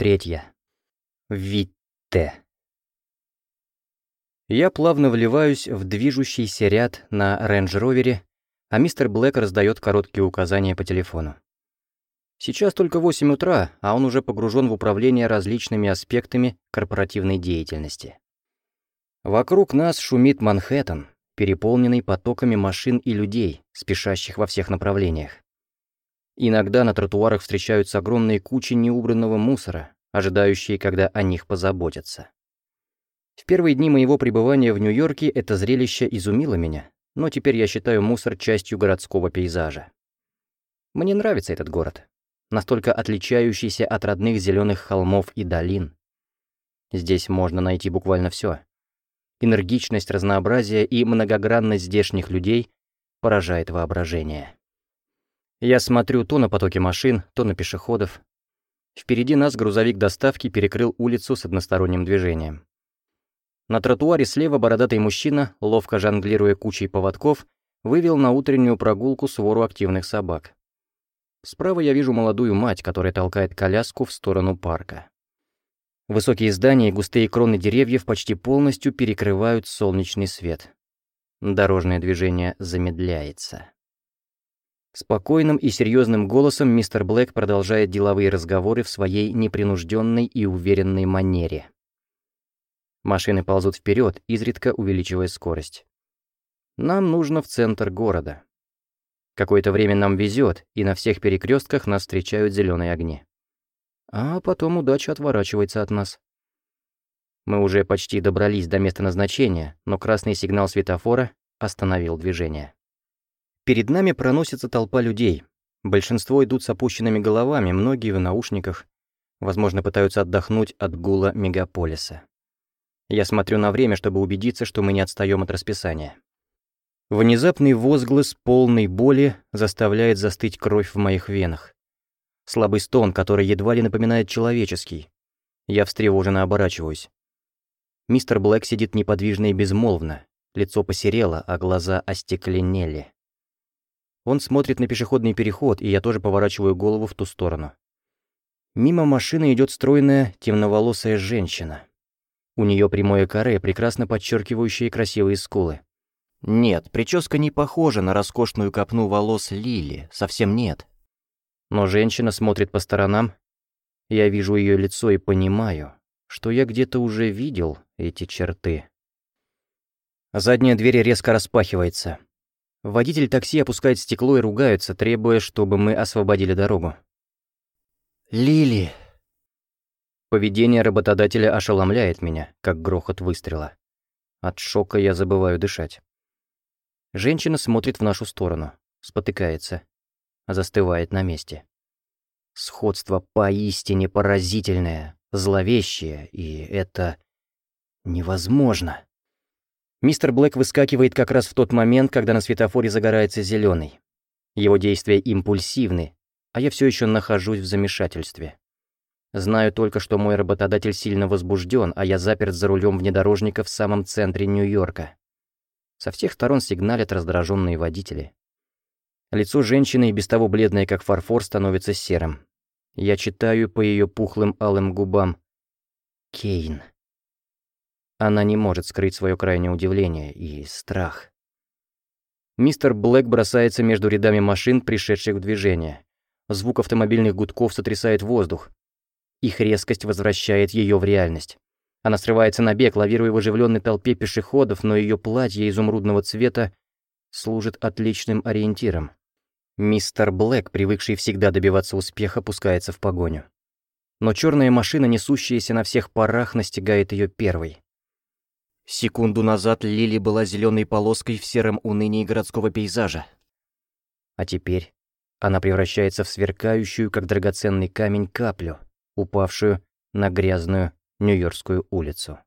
Третья. Витте. Я плавно вливаюсь в движущийся ряд на рейндж-ровере, а мистер Блэк раздает короткие указания по телефону. Сейчас только 8 утра, а он уже погружен в управление различными аспектами корпоративной деятельности. Вокруг нас шумит Манхэттен, переполненный потоками машин и людей, спешащих во всех направлениях. Иногда на тротуарах встречаются огромные кучи неубранного мусора, ожидающие, когда о них позаботятся. В первые дни моего пребывания в Нью-Йорке это зрелище изумило меня, но теперь я считаю мусор частью городского пейзажа. Мне нравится этот город, настолько отличающийся от родных зеленых холмов и долин. Здесь можно найти буквально все. Энергичность, разнообразие и многогранность здешних людей поражает воображение. Я смотрю то на потоки машин, то на пешеходов. Впереди нас грузовик доставки перекрыл улицу с односторонним движением. На тротуаре слева бородатый мужчина, ловко жонглируя кучей поводков, вывел на утреннюю прогулку свору активных собак. Справа я вижу молодую мать, которая толкает коляску в сторону парка. Высокие здания и густые кроны деревьев почти полностью перекрывают солнечный свет. Дорожное движение замедляется. Спокойным и серьезным голосом мистер Блэк продолжает деловые разговоры в своей непринужденной и уверенной манере. Машины ползут вперед, изредка увеличивая скорость. Нам нужно в центр города. Какое-то время нам везет, и на всех перекрестках нас встречают зеленые огни. А потом удача отворачивается от нас. Мы уже почти добрались до места назначения, но красный сигнал светофора остановил движение. Перед нами проносится толпа людей. Большинство идут с опущенными головами, многие в наушниках. Возможно, пытаются отдохнуть от гула мегаполиса. Я смотрю на время, чтобы убедиться, что мы не отстаем от расписания. Внезапный возглас полной боли заставляет застыть кровь в моих венах. Слабый стон, который едва ли напоминает человеческий. Я встревоженно оборачиваюсь. Мистер Блэк сидит неподвижно и безмолвно. Лицо посерело, а глаза остекленели. Он смотрит на пешеходный переход, и я тоже поворачиваю голову в ту сторону. Мимо машины идет стройная, темноволосая женщина. У нее прямое каре, прекрасно подчеркивающее красивые скулы. Нет, прическа не похожа на роскошную копну волос Лили, совсем нет. Но женщина смотрит по сторонам. Я вижу ее лицо и понимаю, что я где-то уже видел эти черты. Задняя дверь резко распахивается. Водитель такси опускает стекло и ругается, требуя, чтобы мы освободили дорогу. «Лили!» Поведение работодателя ошеломляет меня, как грохот выстрела. От шока я забываю дышать. Женщина смотрит в нашу сторону, спотыкается, застывает на месте. Сходство поистине поразительное, зловещее, и это невозможно. Мистер Блэк выскакивает как раз в тот момент, когда на светофоре загорается зеленый. Его действия импульсивны, а я все еще нахожусь в замешательстве. Знаю только, что мой работодатель сильно возбужден, а я заперт за рулем внедорожника в самом центре Нью-Йорка. Со всех сторон сигналят раздраженные водители. Лицо женщины, и без того бледное, как фарфор, становится серым. Я читаю по ее пухлым алым губам. Кейн. Она не может скрыть свое крайнее удивление и страх. Мистер Блэк бросается между рядами машин, пришедших в движение. Звук автомобильных гудков сотрясает воздух. Их резкость возвращает ее в реальность. Она срывается на бег, лавируя в оживленной толпе пешеходов, но ее платье изумрудного цвета служит отличным ориентиром. Мистер Блэк, привыкший всегда добиваться успеха, пускается в погоню. Но черная машина, несущаяся на всех парах, настигает ее первой. Секунду назад Лили была зеленой полоской в сером унынии городского пейзажа. А теперь она превращается в сверкающую, как драгоценный камень, каплю, упавшую на грязную Нью-Йоркскую улицу.